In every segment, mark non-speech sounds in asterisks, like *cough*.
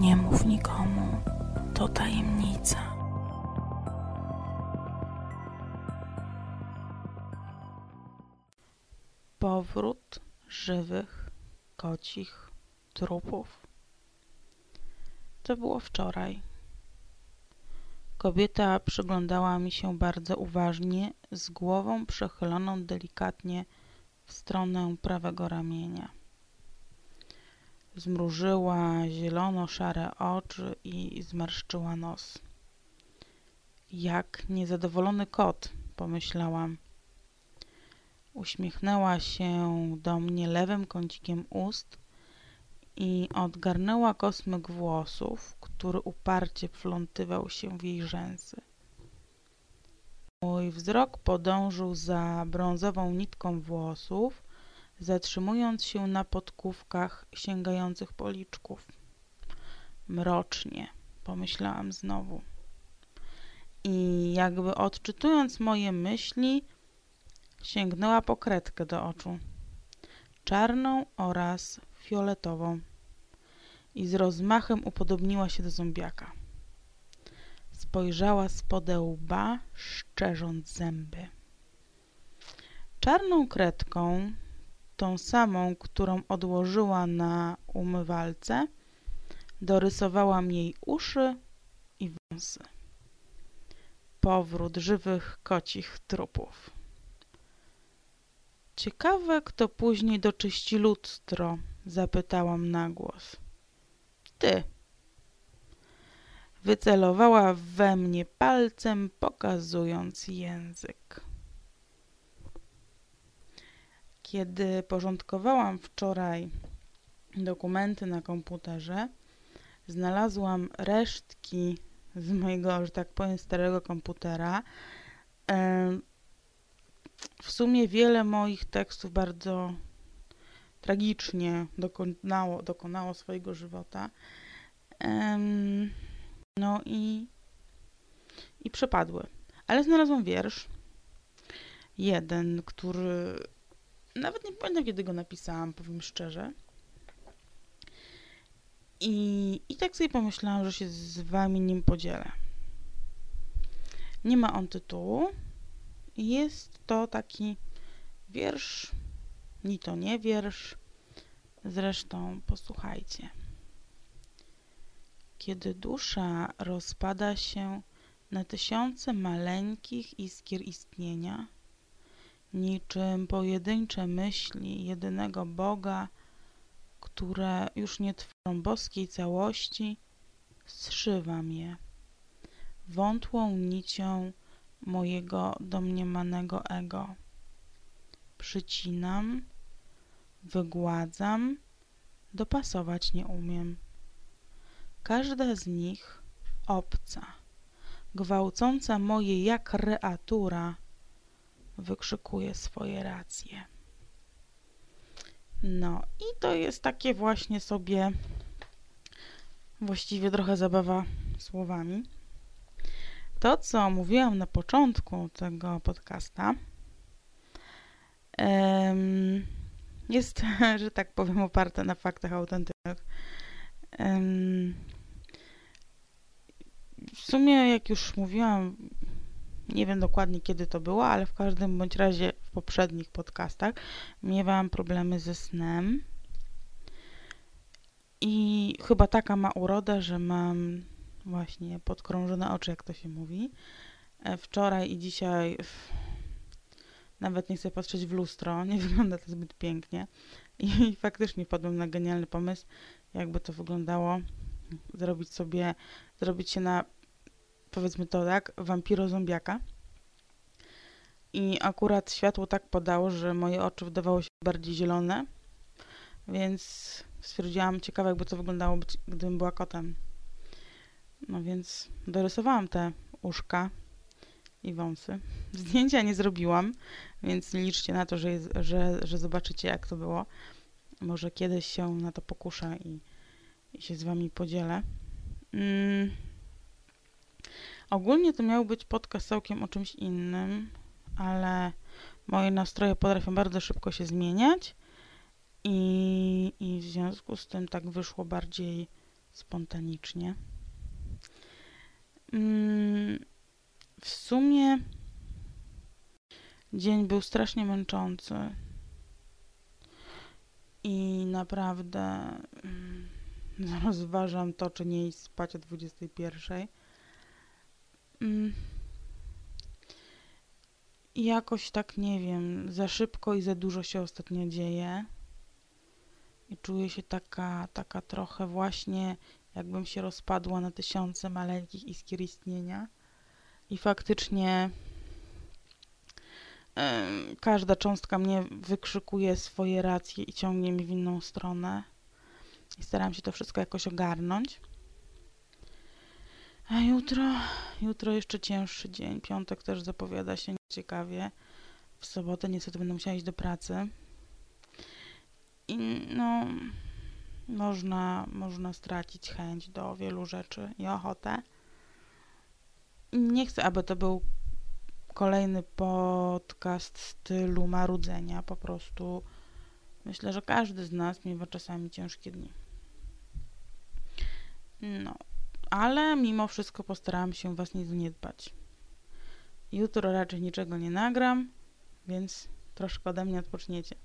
Nie mów nikomu, to tajemnica. Powrót żywych kocich trupów. To było wczoraj. Kobieta przyglądała mi się bardzo uważnie, z głową przechyloną delikatnie w stronę prawego ramienia. Zmrużyła zielono-szare oczy i zmarszczyła nos. Jak niezadowolony kot, pomyślałam. Uśmiechnęła się do mnie lewym kącikiem ust i odgarnęła kosmyk włosów, który uparcie wplątywał się w jej rzęsy. Mój wzrok podążył za brązową nitką włosów, zatrzymując się na podkówkach sięgających policzków. Mrocznie, pomyślałam znowu. I jakby odczytując moje myśli, sięgnęła po kredkę do oczu. Czarną oraz fioletową. I z rozmachem upodobniła się do zombiaka. Spojrzała z łba, szczerząc zęby. Czarną kredką tą samą, którą odłożyła na umywalce, dorysowałam jej uszy i wąsy. Powrót żywych kocich trupów. Ciekawe, kto później doczyści lustro, zapytałam na głos. Ty. Wycelowała we mnie palcem, pokazując język. Kiedy porządkowałam wczoraj dokumenty na komputerze, znalazłam resztki z mojego, że tak powiem, starego komputera. W sumie wiele moich tekstów bardzo tragicznie dokonało, dokonało swojego żywota. No i, i przepadły. Ale znalazłam wiersz. Jeden, który nawet nie pamiętam, kiedy go napisałam, powiem szczerze. I, I tak sobie pomyślałam, że się z wami nim podzielę. Nie ma on tytułu. Jest to taki wiersz, ni to nie wiersz. Zresztą posłuchajcie. Kiedy dusza rozpada się na tysiące maleńkich iskier istnienia, niczym pojedyncze myśli jedynego Boga, które już nie tworzą boskiej całości, zszywam je wątłą nicią mojego domniemanego ego. Przycinam, wygładzam, dopasować nie umiem. Każda z nich obca, gwałcąca moje jak kreatura, wykrzykuje swoje racje. No i to jest takie właśnie sobie właściwie trochę zabawa słowami. To, co mówiłam na początku tego podcasta, jest, *laughs* że tak powiem, oparte na faktach autentycznych. W sumie, jak już mówiłam nie wiem dokładnie kiedy to było, ale w każdym bądź razie w poprzednich podcastach miewałam problemy ze snem. I chyba taka ma urodę, że mam właśnie podkrążone oczy, jak to się mówi. E, wczoraj i dzisiaj nawet nie chcę patrzeć w lustro, *laughs* nie wygląda to zbyt pięknie. I *laughs* faktycznie wpadłem na genialny pomysł, jakby to wyglądało. Zrobić sobie, zrobić się na powiedzmy to tak, wampiro-zombiaka. I akurat światło tak podało, że moje oczy wydawały się bardziej zielone, więc stwierdziłam, ciekawe jakby to wyglądało, gdybym była kotem. No więc dorysowałam te uszka i wąsy. *laughs* Zdjęcia nie zrobiłam, więc liczcie na to, że, że, że zobaczycie jak to było. Może kiedyś się na to pokuszę i, i się z wami podzielę. Mm. Ogólnie to miał być podcast całkiem o czymś innym, ale moje nastroje potrafią bardzo szybko się zmieniać i, i w związku z tym tak wyszło bardziej spontanicznie. Mm, w sumie dzień był strasznie męczący i naprawdę mm, *laughs* rozważam to, czy nie iść spać o 21. Mm, jakoś tak nie wiem, za szybko i za dużo się ostatnio dzieje. I czuję się taka, taka trochę właśnie, jakbym się rozpadła na tysiące maleńkich iskier istnienia. I faktycznie yy, każda cząstka mnie wykrzykuje swoje racje i ciągnie mi w inną stronę. I staram się to wszystko jakoś ogarnąć. A jutro, jutro jeszcze cięższy dzień. Piątek też zapowiada się ciekawie. W sobotę niestety będę musiała iść do pracy. I no, można, można stracić chęć do wielu rzeczy i ochotę. Nie chcę, aby to był kolejny podcast stylu marudzenia. Po prostu myślę, że każdy z nas miewa czasami ciężkie dni. No, ale mimo wszystko postarałam się Was nie zaniedbać. Jutro raczej niczego nie nagram, więc troszkę ode mnie odpoczniecie.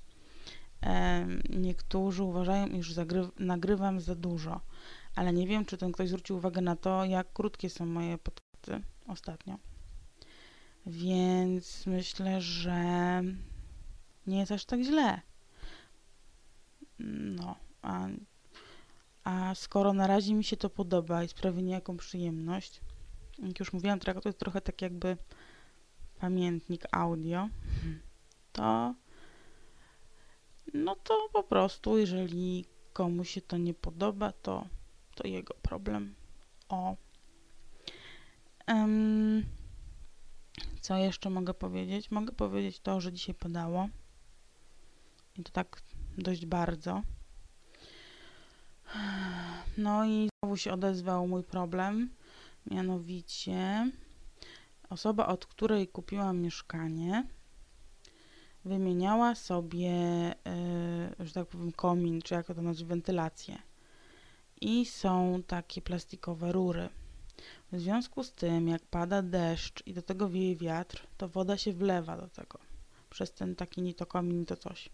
E, niektórzy uważają, iż nagrywam za dużo, ale nie wiem, czy ten ktoś zwrócił uwagę na to, jak krótkie są moje podcasty ostatnio. Więc myślę, że nie jest aż tak źle. No, a a skoro na razie mi się to podoba i sprawi niejaką przyjemność, jak już mówiłam, to jest trochę tak jakby pamiętnik audio, to no to po prostu, jeżeli komuś się to nie podoba, to, to jego problem. O. Um, co jeszcze mogę powiedzieć? Mogę powiedzieć to, że dzisiaj padało. I to tak dość bardzo. No i znowu się odezwał mój problem, mianowicie osoba, od której kupiłam mieszkanie, wymieniała sobie, yy, że tak powiem, komin, czy jak to nazwać, wentylację. I są takie plastikowe rury. W związku z tym, jak pada deszcz i do tego wieje wiatr, to woda się wlewa do tego. Przez ten taki ni to komin, to coś.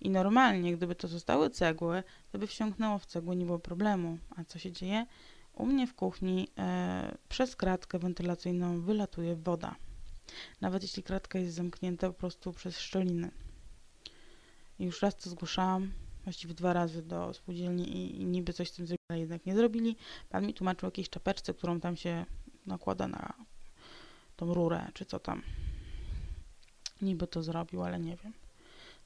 I normalnie, gdyby to zostały cegły, to by wsiąknęło w cegły, nie było problemu. A co się dzieje? U mnie w kuchni e, przez kratkę wentylacyjną wylatuje woda. Nawet jeśli kratka jest zamknięta po prostu przez szczeliny. Już raz to zgłaszałam, właściwie dwa razy do spółdzielni i, niby coś z tym zrobili, ale jednak nie zrobili. Pan mi tłumaczył jakiejś czapeczce, którą tam się nakłada na tą rurę, czy co tam. Niby to zrobił, ale nie wiem.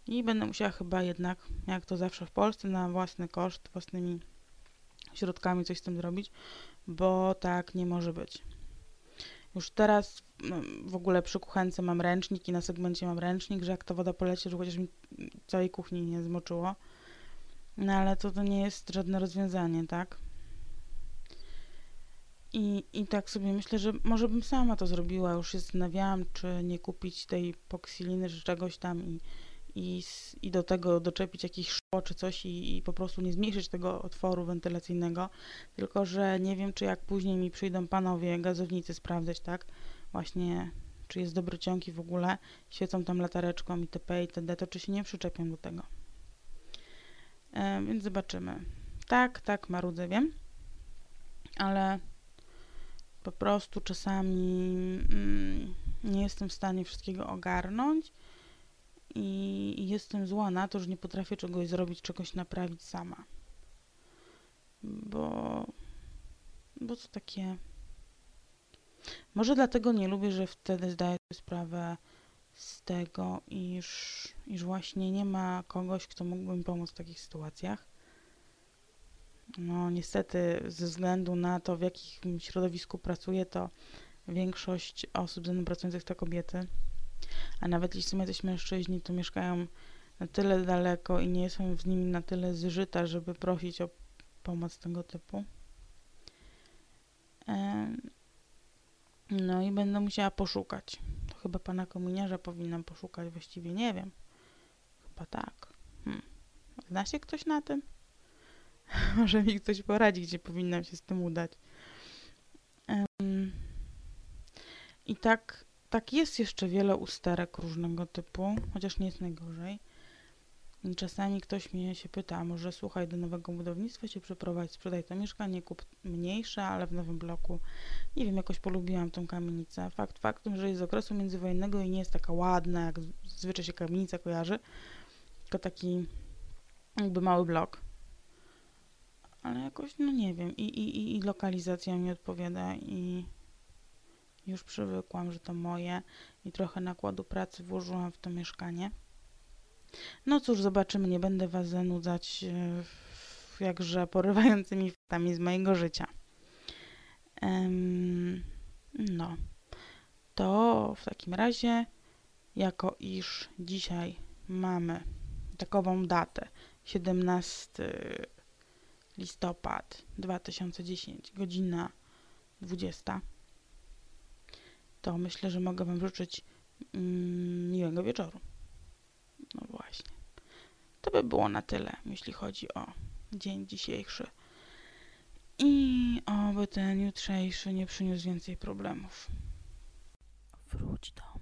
I będę musiała chyba jednak, jak to zawsze w Polsce, na własny koszt, własnymi środkami coś z tym zrobić, bo tak nie może być. Już teraz no, w ogóle przy kuchence mam ręcznik i na segmencie mam ręcznik, że jak ta woda poleci, że chociaż mi całej kuchni nie zmoczyło. No ale to, to nie jest żadne rozwiązanie, tak? I, I tak sobie myślę, że może bym sama to zrobiła. Już się zastanawiałam, czy nie kupić tej poksiliny, czy czegoś tam i i, i do tego doczepić jakiś szkło czy coś i, i, po prostu nie zmniejszyć tego otworu wentylacyjnego, tylko że nie wiem, czy jak później mi przyjdą panowie gazownicy sprawdzać, tak, właśnie czy jest dobry ciąg i w ogóle świecą tam latareczką itp. itd., to czy się nie przyczepią do tego. E, więc zobaczymy. Tak, tak, marudzę, wiem, ale po prostu czasami mm, nie jestem w stanie wszystkiego ogarnąć i jestem zła na to, że nie potrafię czegoś zrobić, czegoś naprawić sama. Bo, bo to takie. Może dlatego nie lubię, że wtedy zdaję sobie sprawę z tego, iż, iż właśnie nie ma kogoś, kto mógłby mi pomóc w takich sytuacjach. No, niestety, ze względu na to, w jakim środowisku pracuję, to większość osób ze mną pracujących to kobiety. A nawet jeśli są jacyś mężczyźni, to mieszkają na tyle daleko i nie są z nimi na tyle zżyta, żeby prosić o pomoc tego typu. No i będę musiała poszukać. To chyba pana kominiarza powinnam poszukać, właściwie nie wiem. Chyba tak. Hmm. Zna się ktoś na tym? *laughs* Może mi ktoś poradzi, gdzie powinnam się z tym udać. Em, I tak, tak jest jeszcze wiele usterek różnego typu, chociaż nie jest najgorzej. Czasami ktoś mnie się pyta, może słuchaj, do nowego budownictwa się przeprowadź, sprzedaj to mieszkanie, kup mniejsze, ale w nowym bloku. Nie wiem, jakoś polubiłam tą kamienicę. Fakt faktem, że jest z okresu międzywojennego i nie jest taka ładna, jak z- zazwyczaj się kamienica kojarzy, tylko taki jakby mały blok. Ale jakoś, no nie wiem, i, i- i lokalizacja mi odpowiada i już przywykłam, że to moje i trochę nakładu pracy włożyłam w to mieszkanie. No cóż, zobaczymy, nie będę Was zanudzać e, jakże porywającymi faktami z mojego życia. No, to w takim razie, jako iż dzisiaj mamy takową datę, 17 listopad 2010, godzina 20, to myślę, że mogę Wam życzyć mm, miłego wieczoru. No właśnie. To by było na tyle, jeśli chodzi o dzień dzisiejszy. I oby ten jutrzejszy nie przyniósł więcej problemów. Wróć do